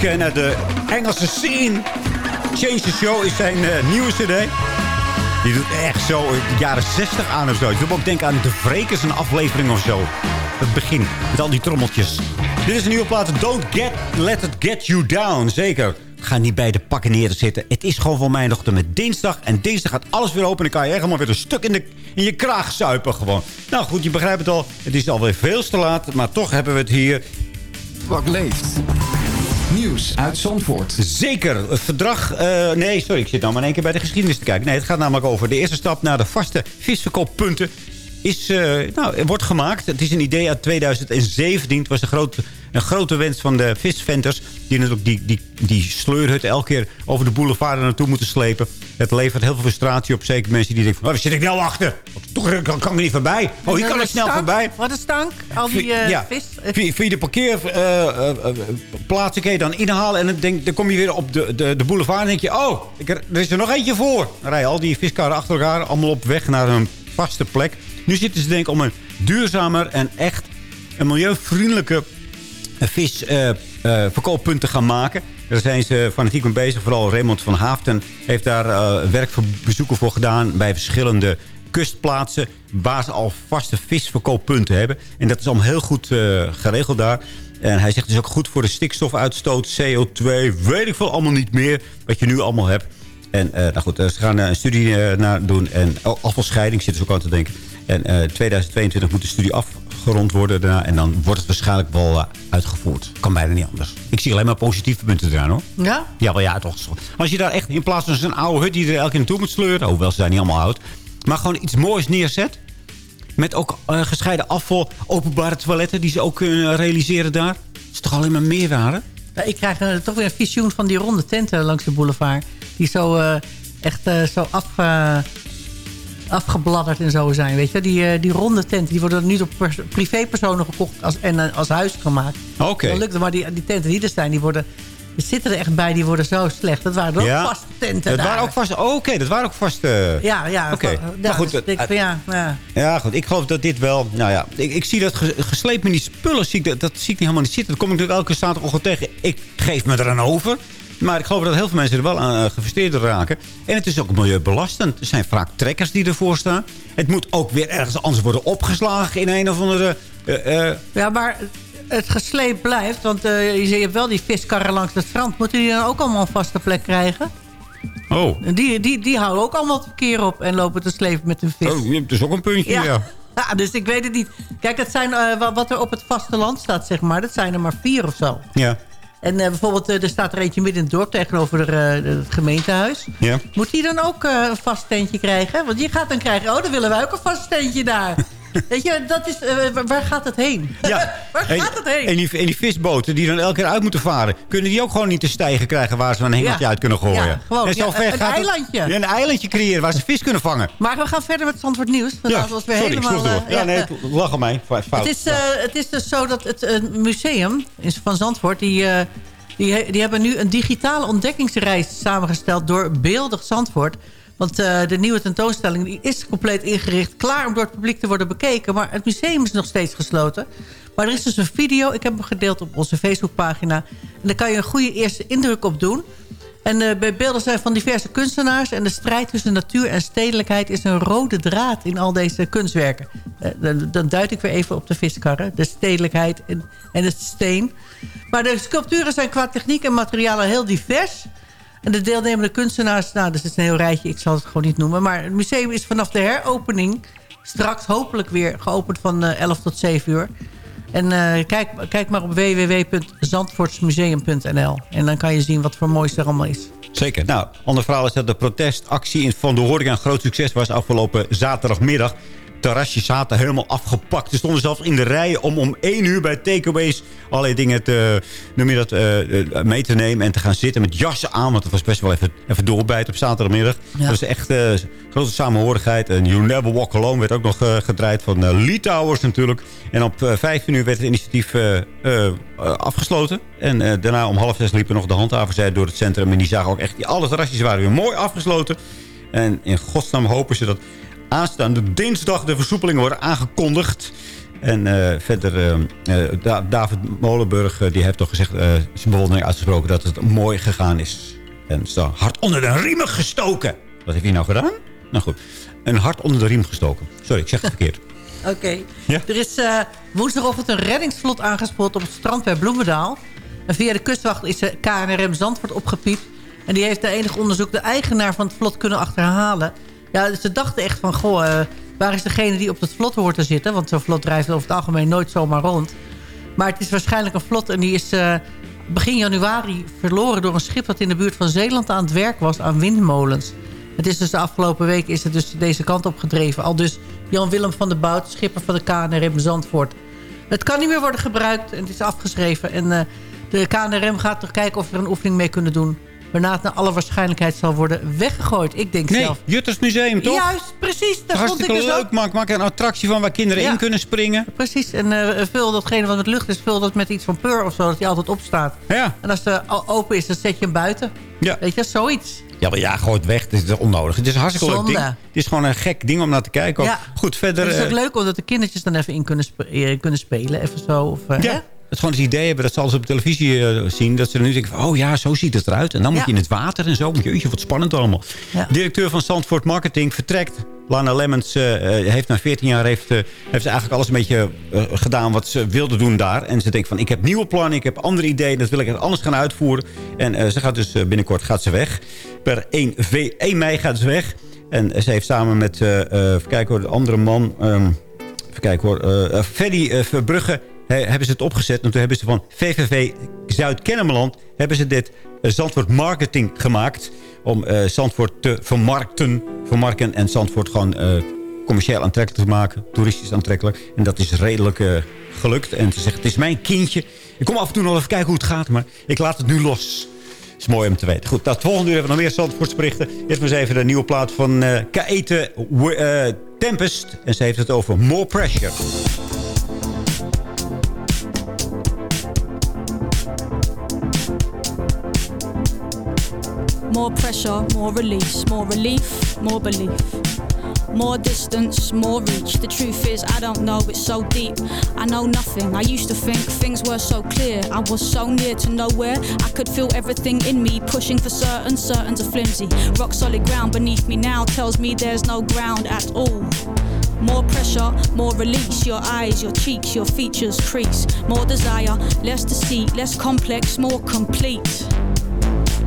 Uit de Engelse scene. Change the Show is zijn eh, nieuwe cd. Die doet echt zo eh, de jaren 60 aan of zo. Ik me ook denken aan de Vrekers een aflevering of zo. Het begin, met al die trommeltjes. Dit is een nieuwe plaat. Don't get, let it get you down. Zeker. Ga niet bij de pakken neer te zitten. Het is gewoon voor mij nog tot met dinsdag. En dinsdag gaat alles weer open. En dan kan je helemaal weer een stuk in, de, in je kraag zuipen gewoon. Nou goed, je begrijpt het al. Het is alweer veel te laat. Maar toch hebben we het hier. Toebak leeft. Nieuws uit Zandvoort. Zeker. Het verdrag... eh, nee, sorry. Ik zit nou maar in één keer bij de geschiedenis te kijken. Nee, het gaat namelijk over de eerste stap naar de vaste visverkooppunten. Is, eh, nou, wordt gemaakt. Het is een idee uit 2017. Het was een grote, een grote wens van de visventers. Die natuurlijk die, die, die sleurhut elke keer over de boulevard naartoe moeten slepen. Het levert heel veel frustratie op. Zeker mensen die denken van... Oh, waar zit ik nou achter? Toch kan, kan ik niet voorbij. Oh, hier kan eh, ik snel stank? voorbij. Wat een stank. Al die eh, ja, vis. Via, via de parkeerplaatsen kun je dan inhalen. En dan, denk, dan kom je weer op de, de, de boulevard. En denk je, oh, ik, er is er nog eentje voor. Dan rijden al die viskarren achter elkaar. Allemaal op weg naar een vaste plek. Nu zitten ze denk ik om een duurzamer en echt een milieuvriendelijke visverkooppunt te gaan maken. Daar zijn ze fanatiek mee bezig. Vooral Raymond van Haafden heeft daar eh, werkbezoeken voor gedaan... bij verschillende kustplaatsen... waar ze al vaste visverkooppunten hebben. En dat is allemaal heel goed eh, geregeld daar. En hij zegt het is ook goed voor de stikstofuitstoot, CO2... weet ik veel allemaal niet meer wat je nu allemaal hebt. En nou goed, ze gaan een studie naar doen. En oh, afvalscheiding zitten ze ook aan te denken. En eh 2022 moet de studie afgerond worden daarna. En dan wordt het waarschijnlijk wel eh, uitgevoerd. Kan bijna niet anders. Ik zie alleen maar positieve punten eraan hoor. Ja? Ja, wel ja, toch. Als je daar echt in plaats van zo'n oude hut die er elke keer naartoe moet sleuren. Hoewel ze zijn niet allemaal oud. Maar gewoon iets moois neerzet. Met ook eh, gescheiden afval, openbare toiletten die ze ook kunnen realiseren daar. Dat is toch alleen maar meerwaarde? Ja, ik krijg eh, toch weer een visioen van die ronde tenten langs de boulevard. Die zo echt zo af, afgebladderd en zo zijn. Weet je? Die, eh, die ronde tenten die worden nu door pers- privépersonen gekocht als, en eh, als huis gemaakt. Oké. Lukt het, maar die, die tenten die er zijn, die worden... Die zitten er echt bij, die worden zo slecht. Dat waren ook Ja. vaste tenten Dat waren ook vast. oh, Oké, dat waren ook vast. eh, Ja, ja. Oké. ja, Maar goed, dus ik van, ja, ja. Ja, goed. Ik geloof dat dit wel... Nou ja, ik, ik zie dat ge- gesleept met die spullen... Zie ik dat, dat zie ik niet helemaal niet zitten. Dat kom ik natuurlijk elke zaterdagochtend tegen. Ik geef me eraan over. Maar ik geloof dat heel veel mensen er wel aan uh, gefrustreerd raken. En het is ook milieubelastend. Er zijn vaak trekkers die ervoor staan. Het moet ook weer ergens anders worden opgeslagen... in een of andere... eh, eh, Ja, maar het gesleept blijft. Want eh, je, hebt wel die viskarren langs het strand. Moeten die dan ook allemaal een vaste plek krijgen? oh. Die, die, die houden ook allemaal het verkeer op en lopen te slepen met hun vis. oh, je hebt dus ook een puntje, ja. Ja. [LAUGHS] Ja, dus ik weet het niet. Kijk, het zijn, eh, wa- wat er op het vasteland staat, zeg maar... dat zijn er maar vier of zo. Ja. En eh, bijvoorbeeld, eh, er staat er eentje midden in het dorp... tegenover de, eh, het gemeentehuis. Ja. Moet die dan ook een vast tentje krijgen? Want die gaat dan krijgen... oh, dan willen wij ook een vast tentje daar. Weet je, dat is, eh, waar- gaat het heen? Ja. [LAUGHS] waar En, gaat het heen? en, die, en die visboten die dan elke keer uit moeten varen... kunnen die ook gewoon niet te stijgen krijgen... waar ze een hengeltje Ja. uit kunnen gooien. Ja, gewoon. En zo Ja, ver een gaat het- eilandje. Een eilandje creëren waar ze vis kunnen vangen. Maar we gaan verder met het Zandvoort Nieuws. Want Ja, dat was weer sorry, helemaal... eh, Ja, nee, lag aan mij. Fout. Het is, eh, het is dus zo dat het museum van Zandvoort... Die, die, die hebben nu een digitale ontdekkingsreis samengesteld... door Beeldig Zandvoort. Want eh, de nieuwe tentoonstelling die is compleet ingericht... klaar om door het publiek te worden bekeken. Maar het museum is nog steeds gesloten. Maar er is dus een video. Ik heb hem gedeeld op onze Facebookpagina. En daar kan je een goede eerste indruk op doen... En eh, bij beelden zijn van diverse kunstenaars... en de strijd tussen natuur en stedelijkheid... is een rode draad in al deze kunstwerken. Eh, dan, dan duid ik weer even op de viskarren. De stedelijkheid en, en het steen. Maar de sculpturen zijn qua techniek en materialen heel divers. En de deelnemende kunstenaars... nou, dat is een heel rijtje, ik zal het gewoon niet noemen... maar het museum is vanaf de heropening... straks hopelijk weer geopend van eh, 11 tot 7 uur... En eh, kijk, kijk maar op www.zandvoortsmuseum.nl. En dan kan je zien wat voor moois er allemaal is. Zeker. Nou, ander verhaal is dat de protestactie in- van de horeca een groot succes was afgelopen zaterdagmiddag. Terrasjes zaten helemaal afgepakt. Ze stonden zelfs in de rijen om om één uur bij takeaways allerlei dingen te, noem je dat, eh, eh, mee te nemen en te gaan zitten met jassen aan. Want het was best wel even, even doorbijt op zaterdagmiddag. Dat was echt eh, grote samenhorigheid. En You Never Walk Alone werd ook nog gedraaid van uh, Lee Towers natuurlijk. En op uh, 15 uur werd het initiatief afgesloten. En daarna om half zes liepen nog de handhavers door het centrum. En die zagen ook echt, die, alle terrasjes waren weer mooi afgesloten. En in godsnaam hopen ze dat aanstaande dinsdag de versoepelingen worden aangekondigd. En eh, verder, eh, eh, Da- David Molenburg, die heeft toch gezegd, zijn bewondering uitgesproken dat het mooi gegaan is. En zo hard onder de riemen gestoken. Wat heeft hij nou gedaan? Nou goed, een hart onder de riem gestoken. Sorry, ik zeg het verkeerd. [LAUGHS] Oké. Ja. Er is woensdagochtend een reddingsvlot aangespoord op het strand bij Bloemendaal. En via de kustwacht is de KNRM Zandvoort opgepiept. En die heeft na enig onderzoek de eigenaar van het vlot kunnen achterhalen. Ja, ze dachten echt van, goh, eh, waar is degene die op het vlot hoort te zitten? Want zo'n vlot drijft over het algemeen nooit zomaar rond. Maar het is waarschijnlijk een vlot en die is eh, begin januari verloren door een schip... dat in de buurt van Zeeland aan het werk was aan windmolens. Het is dus de afgelopen week is het dus deze kant op gedreven. Al dus Jan-Willem van der Bout, schipper van de KNRM Zandvoort. Het kan niet meer worden gebruikt en het is afgeschreven. En eh, de KNRM gaat toch kijken of we er een oefening mee kunnen doen. Waarna het naar alle waarschijnlijkheid zal worden weggegooid. Ik denk Nee, zelf... Jutters Museum, toch? Juist, precies. Daar vond ik Hartstikke dus leuk. ook. Maak, maak er een attractie van waar kinderen Ja. in kunnen springen. Precies, en eh, vul datgene wat met lucht is, vul dat met iets van pur of zo, dat die altijd opstaat. Ja. En als het al open is, dan zet je hem buiten. Ja. Weet je, zoiets. Ja, maar ja, gooi het weg. Het is onnodig. Het is een hartstikke leuk ding. Het is gewoon een gek ding om naar te kijken. Ja. Goed, verder... het is ook eh, leuk omdat de kindertjes dan even in kunnen, eh, kunnen spelen, even zo. Of, eh, Ja. hè? Het gewoon het idee hebben dat ze alles op televisie eh, zien. Dat ze nu denken van, oh ja, zo ziet het eruit. En dan moet je in het water en zo. Jeetje, wat spannend allemaal. Directeur van Zandvoort Marketing vertrekt. Lana Lemmens eh, eh, heeft na 14 jaar heeft, heeft ze eigenlijk alles een beetje gedaan wat ze wilde doen daar. En ze denkt van, ik heb nieuwe plannen, ik heb andere ideeën. Dat wil ik anders gaan uitvoeren. En ze gaat dus binnenkort gaat ze weg. Per 1, v 1 mei gaat ze weg. En ze heeft samen met, even kijken hoor, de andere man... ehm, Even kijken hoor. Ferry eh, Verbrugge hebben ze het opgezet. En toen hebben ze van VVV Zuid-Kennemerland... hebben ze dit eh, Zandvoort Marketing gemaakt. Om eh, Zandvoort te vermarkten. Vermarken en Zandvoort gewoon eh, commercieel aantrekkelijk te maken. Toeristisch aantrekkelijk. En dat is redelijk gelukt. En ze zegt, het is mijn kindje. Ik kom af en toe nog even kijken hoe het gaat. Maar ik laat het nu los. is mooi om te weten. Goed, dat volgende uur hebben we nog meer Zandvoortsberichten. Eerst maar eens even de nieuwe plaat van eh Kaete Tempest. En ze heeft het over More Pressure. More pressure, more release, more relief, more belief. More distance, more reach. The truth is, I don't know, it's so deep. I know nothing. I used to think things were so clear. I was so near to nowhere. I could feel everything in me pushing for certain, certain to flimsy. Rock solid ground beneath me now tells me there's no ground at all. More pressure, more release. Your eyes, your cheeks, your features crease. More desire, less deceit, less complex, more complete.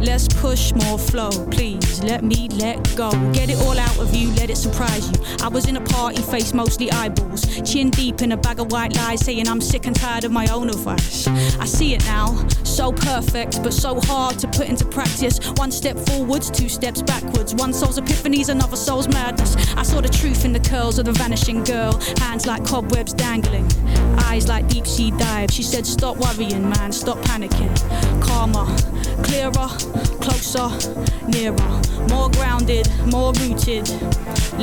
Let's push more flow, please. Let me let go. Get it all out of you, let it surprise you. I was in a party, face mostly eyeballs. Chin deep in a bag of white lies, saying I'm sick and tired of my own advice. I see it now, so perfect, but so hard to put into practice. One step forwards, two steps backwards. One soul's epiphanies, another soul's madness. I saw the truth in the curls of the vanishing girl. Hands like cobwebs dangling, eyes like deep sea dives. She said, Stop worrying, man, stop panicking. Calmer, clearer, closer, nearer. More grounded, more rooted,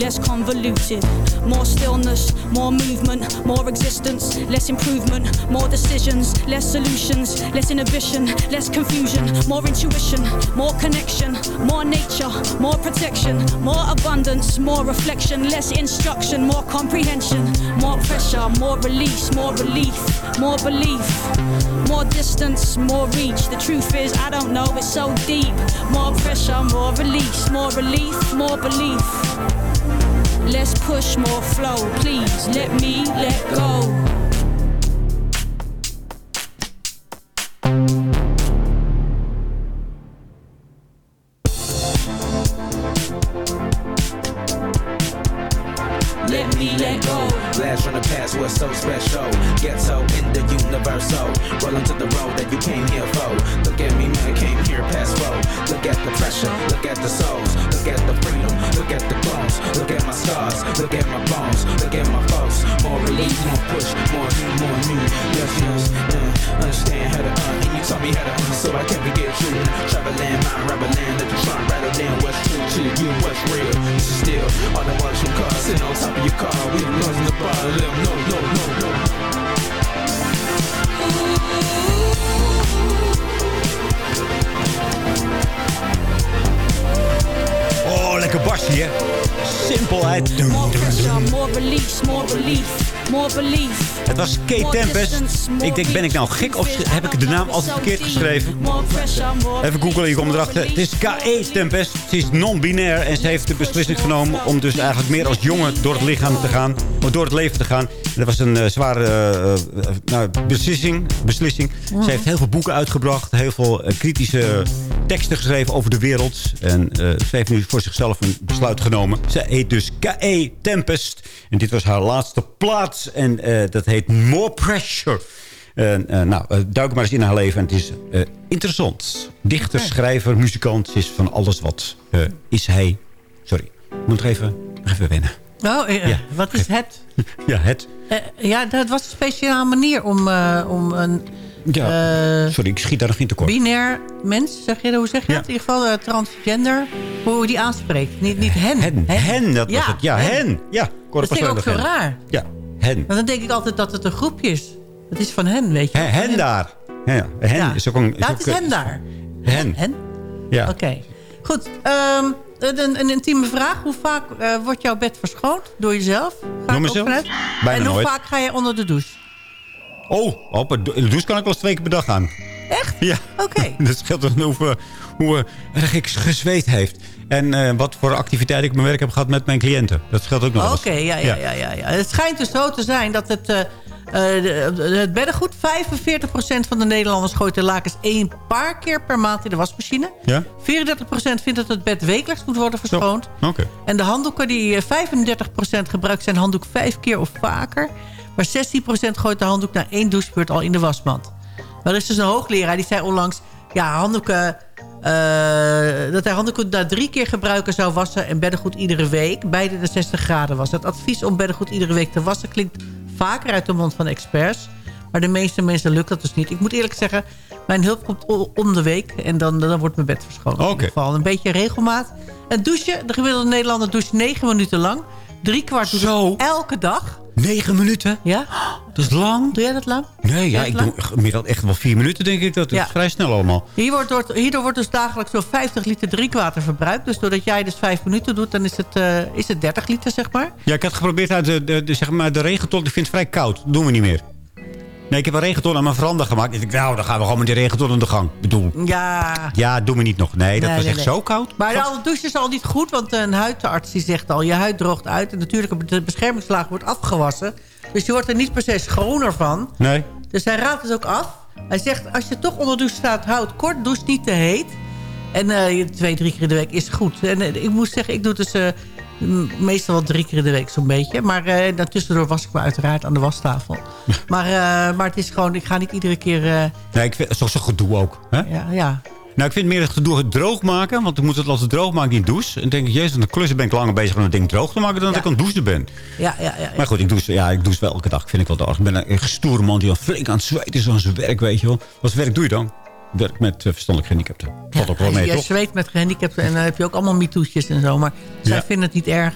less convoluted. More stillness, more movement, more existence, less improvement, more decisions, less solutions, less inhibition, less confusion, more intuition, more connection, more nature, more protection, more abundance, more reflection, less instruction, more comprehension, more pressure, more release, more relief, more belief, more distance, more reach. The truth is, I don't know, it's so deep. More pressure, more release, more relief, more belief. Let's push more flow, please let me let go. Ben ik nou gek of heb ik de naam altijd verkeerd geschreven? Even googlen, je komt erachter. Het is K.E. Tempest. Ze is non-binair en ze heeft de beslissing genomen... om dus eigenlijk meer als jongen door het lichaam te gaan. Of door het leven te gaan. En dat was een eh, zware eh, eh, nou, beslissing. beslissing. Ze heeft heel veel boeken uitgebracht. Heel veel kritische teksten geschreven over de wereld. En ze heeft nu voor zichzelf een besluit genomen. Ze heet dus K.E. Tempest. En dit was haar laatste plaats. En dat heet More Pressure. En, eh, nou, eh, duik maar eens in haar leven. En het is eh, interessant. Dichter, schrijver, muzikant. Is van alles wat is hij. Sorry, ik moet nog even, nog even wennen. Oh, Ja. wat is het? [LAUGHS] Ja, het. Ja, dat was een speciale manier om, om een Ja, sorry, ik schiet daar nog in tekort. binair mens, zeg je, hoe zeg je dat? In ieder geval transgender, hoe je die aanspreekt. Niet, niet hen. Hen, hen, dat was het. Ja, hen. Ja, ik hoorde Dat ik ook zo hen. raar. Ja, hen. Want dan denk ik altijd dat het een groepje is. Het is van hen, weet je. Hen daar. Ja, hen Ja. is ook een... Ja, ook, het is hen daar. Hen. Hen? Ja. Oké. Goed. ehm, een, een intieme vraag. Hoe vaak eh, wordt jouw bed verschoond door jezelf? Door ook vanuit. Bijna en hoe nooit. vaak ga je onder de douche? Oh, op de douche kan ik wel eens twee keer per dag gaan. Echt? Ja. Oké. [LAUGHS] dat scheelt dan hoe, hoe eh, erg ik gezweet heeft. En eh, wat voor activiteit ik op mijn werk heb gehad met mijn cliënten. Dat scheelt ook nog. Oké, ja, ja, ja, ja, ja. Het schijnt dus zo te zijn dat het, eh, het beddengoed... 45% van de Nederlanders gooit de lakens één paar keer per maand in de wasmachine. Ja? 34% vindt dat het bed wekelijks moet worden verschoond. Oké. En de handdoeken die eh, 35% gebruikt zijn handdoek vijf keer of vaker. Maar 16% gooit de handdoek na één douchebeurt al in de wasmand. Maar er is dus een hoogleraar die zei onlangs... Ja, handdoeken... eh, dat hij handdoeken na drie keer gebruiken zou wassen... en beddengoed iedere week. Beide de 60 graden was. Het advies om beddengoed iedere week te wassen... klinkt vaker uit de mond van experts. Maar de meeste mensen lukt dat dus niet. Ik moet eerlijk zeggen, mijn hulp komt om de week... en dan, dan wordt mijn bed verschoond. In ieder geval een beetje regelmaat. En douchen, de gemiddelde Nederlander doucht 9 minuten lang. Drie kwart doet het elke dag. Negen minuten? Ja. Dat is lang. Doe jij dat lang? Nee, ja, ik doe dat gemiddeld echt wel vier minuten, denk ik. Dat is vrij snel allemaal. Hier wordt, door- hierdoor wordt dus dagelijks zo'n 50 liter drinkwater verbruikt. Dus doordat jij dus 5 minuten doet, dan is het, eh, is het 30 liter, zeg maar. Ja, ik had geprobeerd uit de, de, de, zeg maar, de regenton. Ik vind het vrij koud. Dat doen we niet meer. Nee, ik heb een regenton aan mijn veranda gemaakt. Ik dacht, nou, dan gaan we gewoon met die regenton aan de gang. Ik bedoel, Ja. ja, doen we niet nog. Nee, dat Nee, was nee, echt nee. zo koud. Maar alle douche is al niet goed, want een huidarts die zegt al... je huid droogt uit en natuurlijk de beschermingslaag wordt afgewassen. Dus je wordt er niet per se schoner van. Nee. Dus hij raadt het ook af. Hij zegt, als je toch onder douche staat, houd kort. Douche niet te heet. En eh, twee, drie keer in de week is goed. En eh, ik moet zeggen, ik doe dus m- meestal wel drie keer in de week zo'n beetje. Maar eh daartussendoor was ik me uiteraard aan de wastafel. [LAUGHS] maar, eh, maar het is gewoon, ik ga niet iedere keer... eh, Nee, ik vind het is toch zo'n gedoe ook. Hè? ja, ja. Nou, ik vind meer het gedoe het droog maken. Want dan moet het als het droog maken in de douche. En dan denk ik, jezus, aan de klussen ben ik langer bezig om het ding droog te maken... dan dat ik aan het douchen ben. Ja, ja, ja, ja. Maar goed, ik douche, ja, ik douche wel elke dag. Vind ik wel de Ik ben een stoere man die al flink aan het zweten is aan zijn werk, weet je wel. Wat werk doe je dan? Werk met eh, verstandelijk gehandicapten. Valt ook wel mee, toch? zweet met gehandicapten en dan heb je ook allemaal mitoetjes en zo. Maar zij Ja. vinden het niet erg.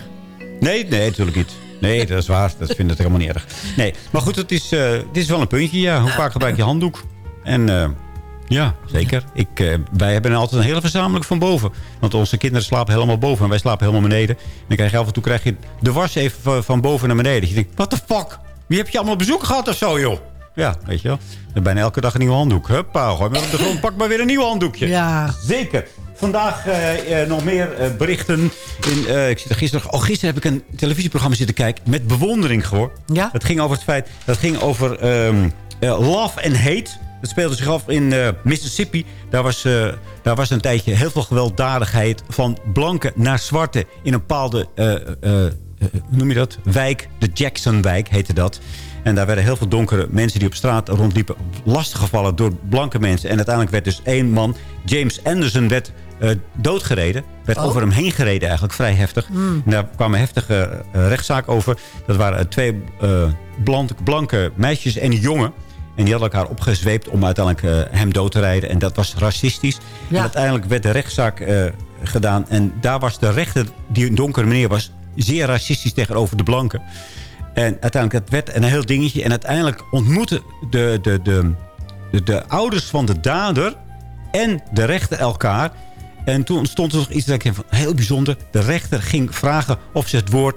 Nee, nee, natuurlijk niet. Nee, dat is waar. Dat vind ik helemaal niet erg. Nee, maar goed, het is, eh, dit is wel een puntje, ja. Hoe vaak gebruik je handdoek? En eh, ja, zeker. Ik, eh, wij hebben altijd een hele verzameling van boven. Want onze kinderen slapen helemaal boven en wij slapen helemaal beneden. En dan krijg je af en toe krijg je de was even van- boven naar beneden. Je denkt, what the fuck? Wie heb je allemaal op bezoek gehad of zo, joh? Ja, weet je wel. En bijna elke dag een nieuwe handdoek. Huppa, gooi maar op de grond, pak maar weer een nieuw handdoekje. Ja. Zeker. Vandaag eh, eh, nog meer eh, berichten. In, ik zit er gisteren, oh, gisteren heb ik een televisieprogramma zitten kijken. Met bewondering gewoon. Ja? Dat ging over het feit. Dat ging over ehm, eh, love and hate. Dat speelde zich af in Mississippi. Daar was, daar was een tijdje heel veel gewelddadigheid. Van blanke naar zwarte. In een bepaalde, eh, hoe noem je dat? Wijk. De Jacksonwijk heette dat. En daar werden heel veel donkere mensen die op straat rondliepen... lastiggevallen door blanke mensen. En uiteindelijk werd dus één man, James Anderson, werd eh, doodgereden. Werd Oh. over hem heen gereden eigenlijk, vrij heftig. Hmm. En daar kwam een heftige eh, rechtszaak over. Dat waren twee blanke, blanke meisjes en een jongen. En die hadden elkaar opgezweept om uiteindelijk hem dood te rijden. En dat was racistisch. En uiteindelijk werd de rechtszaak gedaan. En daar was de rechter, die een donkere meneer was... zeer racistisch tegenover de blanken. En uiteindelijk, het werd een heel dingetje. En uiteindelijk ontmoetten de, de, de, de, de ouders van de dader en de rechter elkaar. En toen ontstond er nog iets dat ik van heel bijzonder. De rechter ging vragen of ze het woord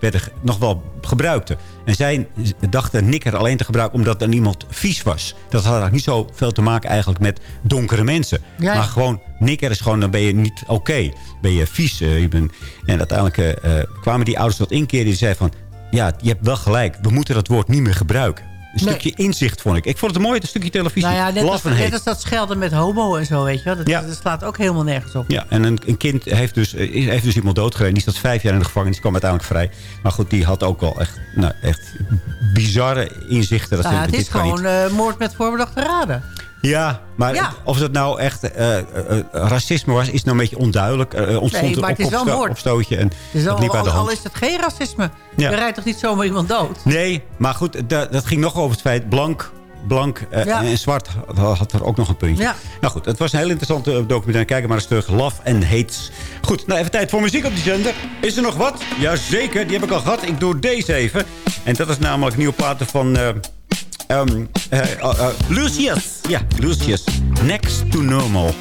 werden, ge- nog wel gebruikten. En zij dachten nigger alleen te gebruiken omdat er iemand vies was. Dat had eigenlijk niet zoveel te maken eigenlijk met donkere mensen. Ja. Maar gewoon nigger is gewoon, dan ben je niet oké. Ben je vies. eh, je bent, en uiteindelijk eh, eh, kwamen die ouders tot inkeren. Die zeiden van, ja, je hebt wel gelijk. We moeten dat woord niet meer gebruiken. Een Nee. stukje inzicht vond ik. Ik vond het een mooi een stukje televisie. Nou ja, net als, net als dat schelden met homo en zo, weet je wel. Dat, Ja. dat slaat ook helemaal nergens op. Ja, en een, een kind heeft dus, eh, heeft dus iemand doodgereden. Die zat vijf jaar in de gevangenis. Die kwam uiteindelijk vrij. Maar goed, die had ook wel echt, nou, echt bizarre inzichten. Dat Nou het is gewoon eh, moord met voorbedachte raden. Ja, maar Ja. of dat nou echt eh, eh, eh, racisme was, is nou een beetje onduidelijk. Eh, ontstond Nee, een maar het is wel opsto- moord. opstootje en Het is al, liep uit de al, al hand. is het geen racisme. Ja. Je rijdt toch niet zomaar iemand dood? Nee, maar goed, dat, dat ging nog over het feit... blank, blank Ja. en zwart had, er ook nog een puntje. Ja. Nou goed, het was een heel interessante documentaire. Kijk maar eens terug. Love and Hates. Goed, nou even tijd voor muziek op die zender. Is er nog wat? Jazeker, die heb ik al gehad. Ik doe deze even. En dat is namelijk nieuwe platen van... eh, Lucius. Ja, Lucius. Next to Normal.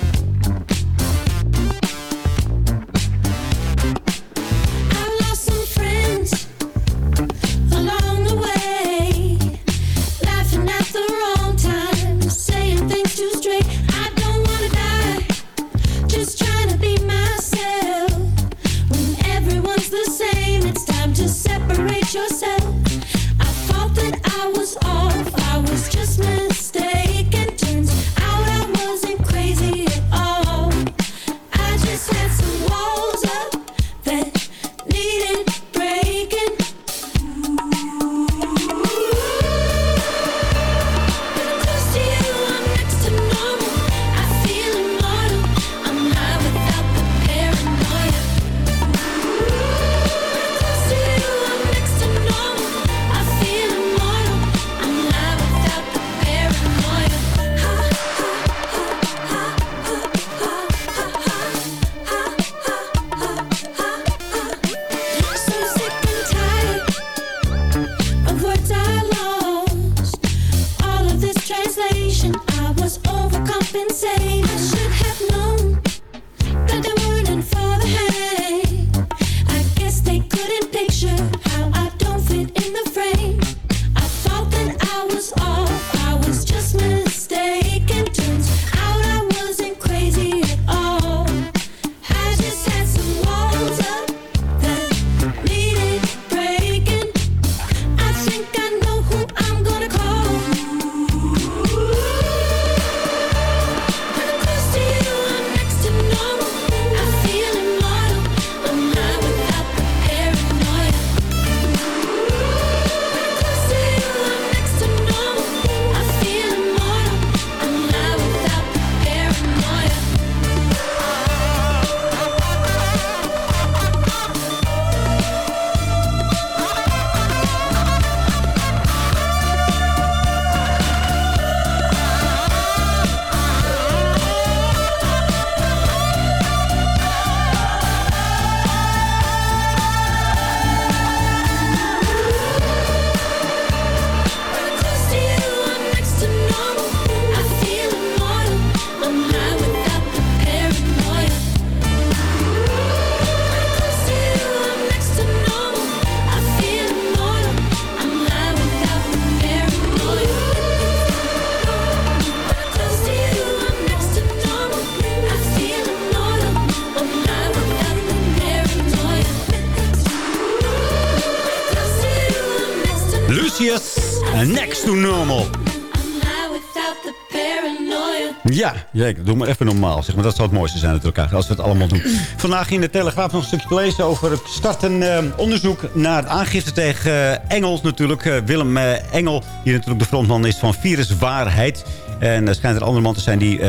Ja, ja, doe maar even normaal. Zeg maar. Dat zou het mooiste zijn natuurlijk als we het allemaal doen. Vandaag in de Telegraaf nog een stukje te lezen over het starten eh, onderzoek naar het aangifte tegen eh, Engels natuurlijk. Eh, Willem Engel, die natuurlijk de frontman is van Viruswaarheid. En er schijnt er een andere man te zijn, die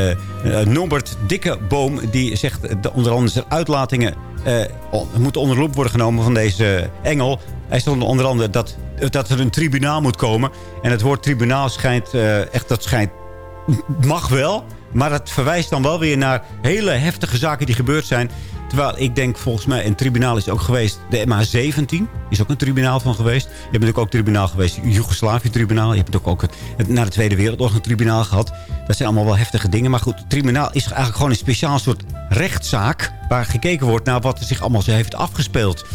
Norbert Dikkeboom, die zegt dat onder andere zijn uitlatingen moeten onder de loep worden genomen van deze Engel. Hij stond onder andere dat, dat er een tribunaal moet komen. En het woord tribunaal schijnt echt, dat schijnt mag wel. Maar dat verwijst dan wel weer naar hele heftige zaken die gebeurd zijn. Terwijl ik denk, volgens mij, een tribunaal is ook geweest. De MH17 is ook een tribunaal van geweest. Je hebt natuurlijk ook tribunaal geweest. Joegoslavië-tribunaal. Je hebt ook, ook het, na de Tweede Wereldoorlog een tribunaal gehad. Dat zijn allemaal wel heftige dingen. Maar goed, het tribunaal is eigenlijk gewoon een speciaal soort rechtszaak. Waar gekeken wordt naar wat er zich allemaal zo heeft afgespeeld.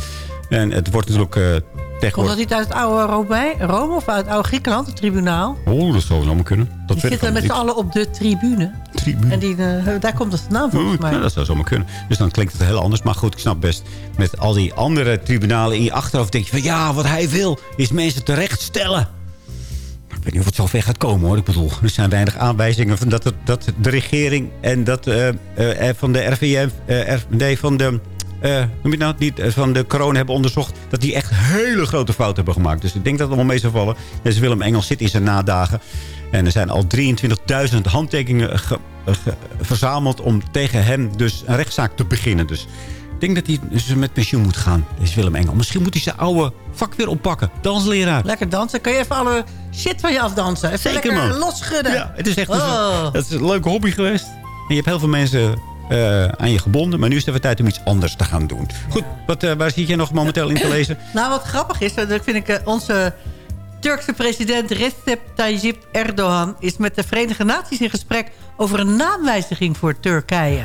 En het wordt natuurlijk uh, Komt dat niet uit het oude Rome, Rome of uit het oude Griekenland, het tribunaal? Oh, dat zou zomaar kunnen. Dat Die zitten met z'n allen op de tribune. Tribune. En die, eh, daar komt het vandaan volgens mij. Ja, dat zou zomaar kunnen. Dus dan klinkt het heel anders. Maar goed, ik snap best. Met al die andere tribunalen in je achterhoofd denk je van... ja, wat hij wil is mensen terechtstellen. Ik weet niet of het zo ver gaat komen hoor. Ik bedoel, er zijn weinig aanwijzingen van dat, het, dat de regering en dat eh, eh, van de RVM... nee, van de... eh, noem je nou, die eh, van de corona hebben onderzocht... dat die echt hele grote fouten hebben gemaakt. Dus ik denk dat het allemaal mee zal vallen. Dus Willem Engels zit in zijn nadagen. En er zijn al 23.000 handtekeningen ge- ge- verzameld... om tegen hem dus een rechtszaak te beginnen. Dus ik denk dat hij dus met pensioen moet gaan. Deze Willem Engel. Misschien moet hij zijn oude vak weer oppakken. Dansleraar. Lekker dansen. Kun je even alle shit van je afdansen? Even Zeker, lekker man. losschudden. Ja, het is echt een, Oh. het is een leuke hobby geweest. En je hebt heel veel mensen eh, aan je gebonden. Maar nu is het even tijd om iets anders te gaan doen. Goed, wat, eh, waar zit je nog momenteel in te lezen? [LAUGHS] Nou, wat grappig is, dat vind ik eh, onze Turkse president Recep Tayyip Erdogan... is met de Verenigde Naties in gesprek over een naamwijziging voor Turkije.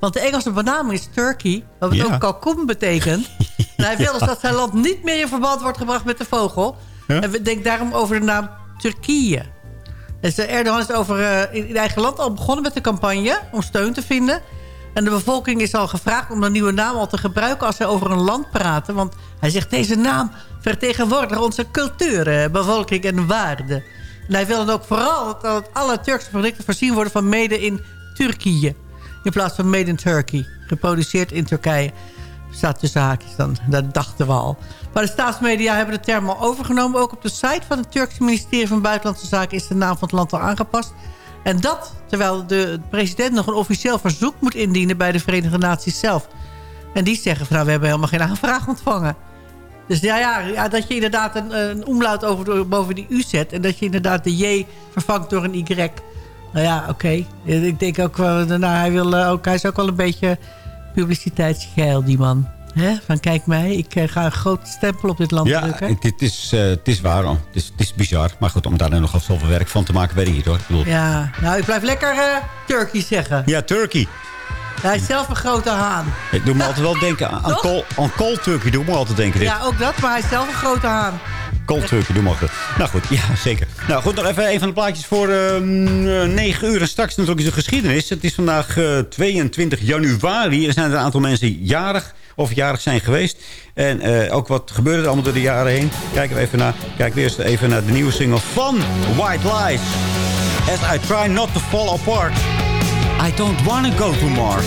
Want de Engelse benaming is Turkey, wat Ja. ook kalkoen betekent. En [LAUGHS] hij wil dus dat zijn land niet meer in verband wordt gebracht met de vogel. En we denken daarom over de naam Turkije. Dus eh, Erdogan is over, eh, in, in eigen land al begonnen met de campagne om steun te vinden. En de bevolking is al gevraagd om de nieuwe naam al te gebruiken als ze over een land praten. Want hij zegt, deze naam vertegenwoordigt onze cultuur, eh, bevolking en waarden. En hij wil dan ook vooral dat, alle Turkse producten voorzien worden van made in Turkije. In plaats van made in Turkey. Geproduceerd in Turkije. Staat tussen haakjes dan. Dat dachten we al. Maar de staatsmedia hebben de term al overgenomen. Ook op de site van het Turkse ministerie van Buitenlandse Zaken... is de naam van het land al aangepast. En dat terwijl de president nog een officieel verzoek moet indienen... bij de Verenigde Naties zelf. En die zeggen van nou, we hebben helemaal geen aanvraag ontvangen. Dus ja, ja, ja dat je inderdaad een, een over, boven die U zet... en dat je inderdaad de J vervangt door een Y... Nou ja, oké. Ik denk ook, wel, nou, hij, wil, eh, ook, hij is ook wel een beetje publiciteitsgeil, die man. Hè? Van kijk mij, ik eh, ga een groot stempel op dit land Ja, drukken. het, het is, eh, het is waar. Het is, het is bizar. Maar goed, om daar nog zoveel werk van te maken, weet ik niet hoor. Ik bedoel, ja. Ja, nou, ik blijf lekker eh, Turkey zeggen. Turkey. Hij is zelf een grote haan. Ik doe me altijd wel denken aan, aan, cold, aan cold turkey. Doe me altijd denken dit. Ja, ook dat, maar hij is zelf een grote haan. Cold turkey, doe maar goed. Nou goed, ja, zeker. Nou goed, nog even een van de plaatjes voor ehm, eh, 9 uur. En straks natuurlijk de geschiedenis. Het is vandaag eh, 22 januari. Er zijn er een aantal mensen jarig of jarig zijn geweest. En eh, ook wat gebeurde er allemaal door de jaren heen. Kijken we even naar. Kijken we eerst even naar de nieuwe single van White Lies. As I try not to fall apart. I don't wanna go to Mars.